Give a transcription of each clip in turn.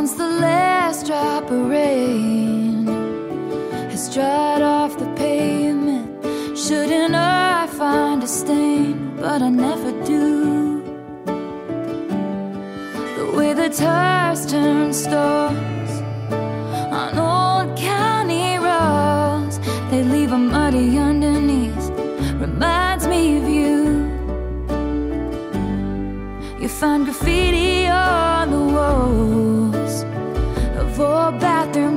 Once the last drop of rain has dried off the pavement, shouldn't I find a stain? But I never do. The way the tires turn stars on old county roads, they leave a muddy underneath. Reminds me of you. You find graffiti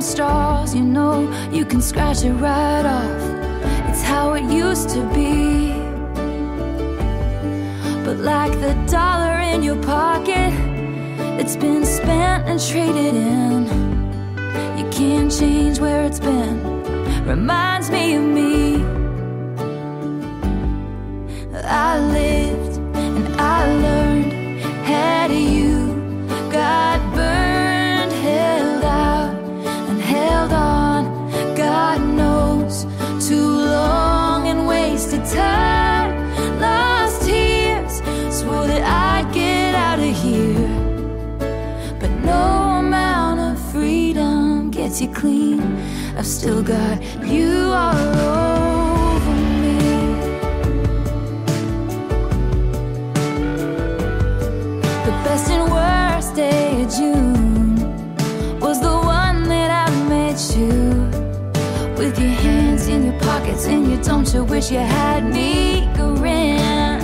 stalls. You know you can scratch it right off. It's how it used to be. But like the dollar in your pocket, it's been spent and traded in. You can't change where it's been. Reminds me of me. You clean. I've still got you all over me. The best and worst day of June was the one that I met you. With your hands in your pockets and you don't you wish you had me grin?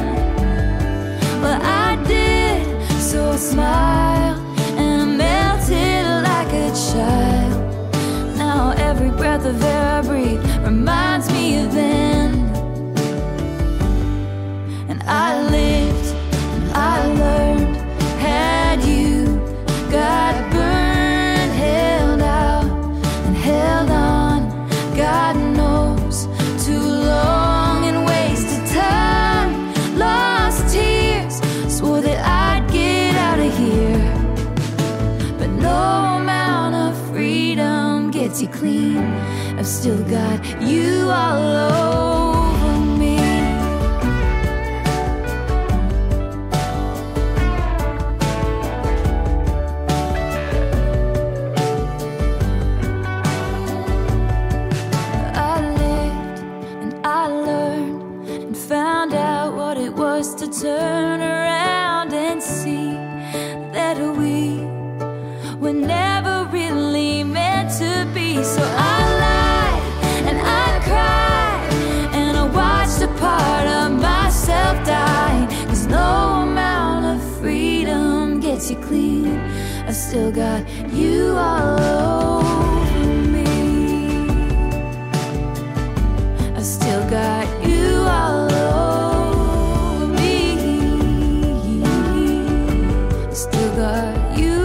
Well, I did, so I smiled breath of air I breathe reminds me of then. Freedom clean. I've still got you all over me. I lived and I learned and found out what it was to turn around and see that we were never get you clean. I still got you all over me. I still got you all over me. I still got you.